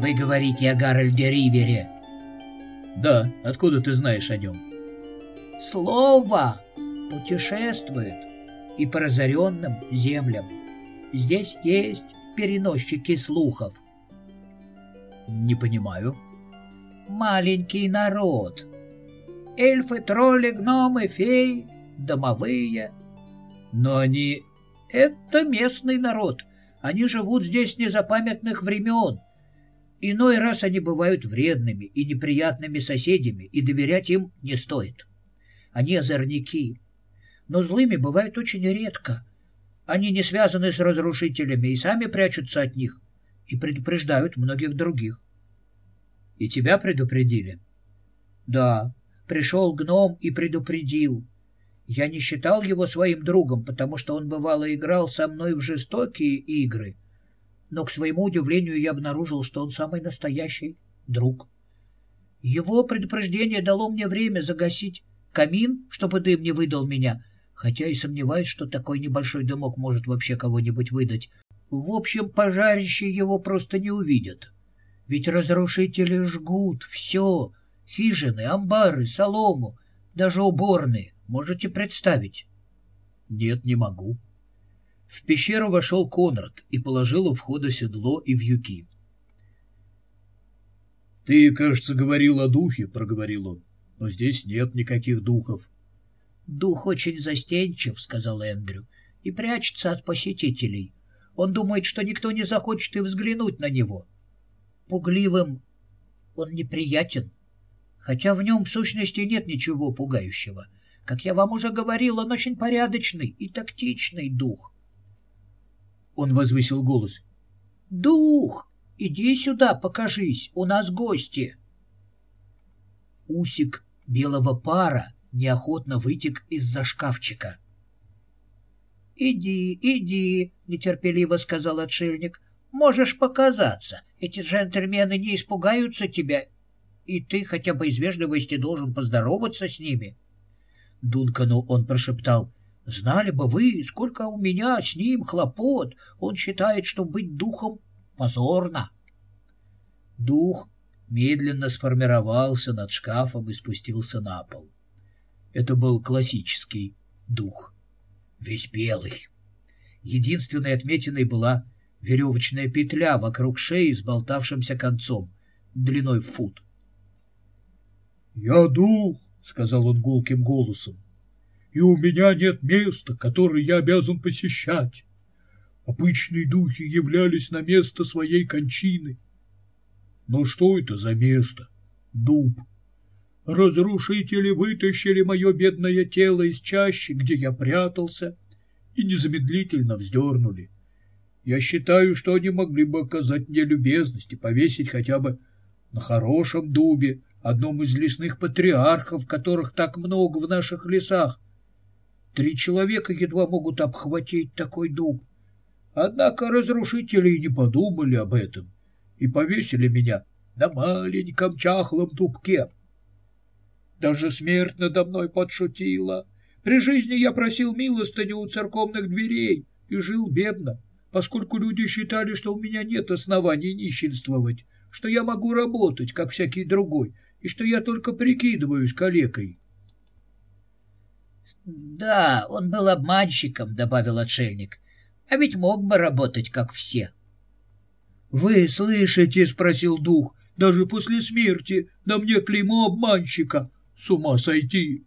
Вы говорите о Гарольде Ривере. Да, откуда ты знаешь о нем? Слово путешествует и по разоренным землям. Здесь есть переносчики слухов. Не понимаю. Маленький народ. Эльфы, тролли, гномы, феи, домовые. Но они... Это местный народ. Они живут здесь незапамятных времен. Иной раз они бывают вредными и неприятными соседями, и доверять им не стоит. Они озорники. Но злыми бывают очень редко. Они не связаны с разрушителями и сами прячутся от них и предупреждают многих других. И тебя предупредили? Да, пришел гном и предупредил. Я не считал его своим другом, потому что он бывало играл со мной в жестокие игры — но, к своему удивлению, я обнаружил, что он самый настоящий друг. Его предупреждение дало мне время загасить камин, чтобы дым не выдал меня, хотя и сомневаюсь, что такой небольшой дымок может вообще кого-нибудь выдать. В общем, пожарище его просто не увидят. Ведь разрушители жгут все — хижины, амбары, солому, даже уборные. Можете представить? — Нет, не могу. В пещеру вошел Конрад и положил у входа седло и вьюки. — Ты, кажется, говорил о духе, — проговорил он, — но здесь нет никаких духов. — Дух очень застенчив, — сказал Эндрю, — и прячется от посетителей. Он думает, что никто не захочет и взглянуть на него. Пугливым он неприятен, хотя в нем в сущности нет ничего пугающего. Как я вам уже говорил, он очень порядочный и тактичный дух. Он возвысил голос. «Дух, иди сюда, покажись, у нас гости!» Усик белого пара неохотно вытек из-за шкафчика. «Иди, иди», — нетерпеливо сказал отшельник. «Можешь показаться. Эти джентльмены не испугаются тебя, и ты хотя бы из вежливости должен поздороваться с ними». Дункану он прошептал. Знали бы вы, сколько у меня с ним хлопот. Он считает, что быть духом позорно. Дух медленно сформировался над шкафом и спустился на пол. Это был классический дух, весь белый. Единственной отметиной была веревочная петля вокруг шеи с болтавшимся концом, длиной в фут. — Я дух, — сказал он гулким голосом и у меня нет места, которое я обязан посещать. Обычные духи являлись на место своей кончины. Но что это за место? Дуб. Разрушители вытащили мое бедное тело из чащи, где я прятался, и незамедлительно вздернули. Я считаю, что они могли бы оказать мне любезность и повесить хотя бы на хорошем дубе, одном из лесных патриархов, которых так много в наших лесах, Три человека едва могут обхватить такой дуб. Однако разрушители не подумали об этом и повесили меня на маленьком чахлом дубке. Даже смерть надо мной подшутила. При жизни я просил милостыню у церковных дверей и жил бедно, поскольку люди считали, что у меня нет оснований нищенствовать, что я могу работать, как всякий другой, и что я только прикидываюсь калекой. «Да, он был обманщиком», — добавил отшельник. «А ведь мог бы работать, как все». «Вы слышите?» — спросил дух. «Даже после смерти на мне клеймо обманщика. С ума сойти!»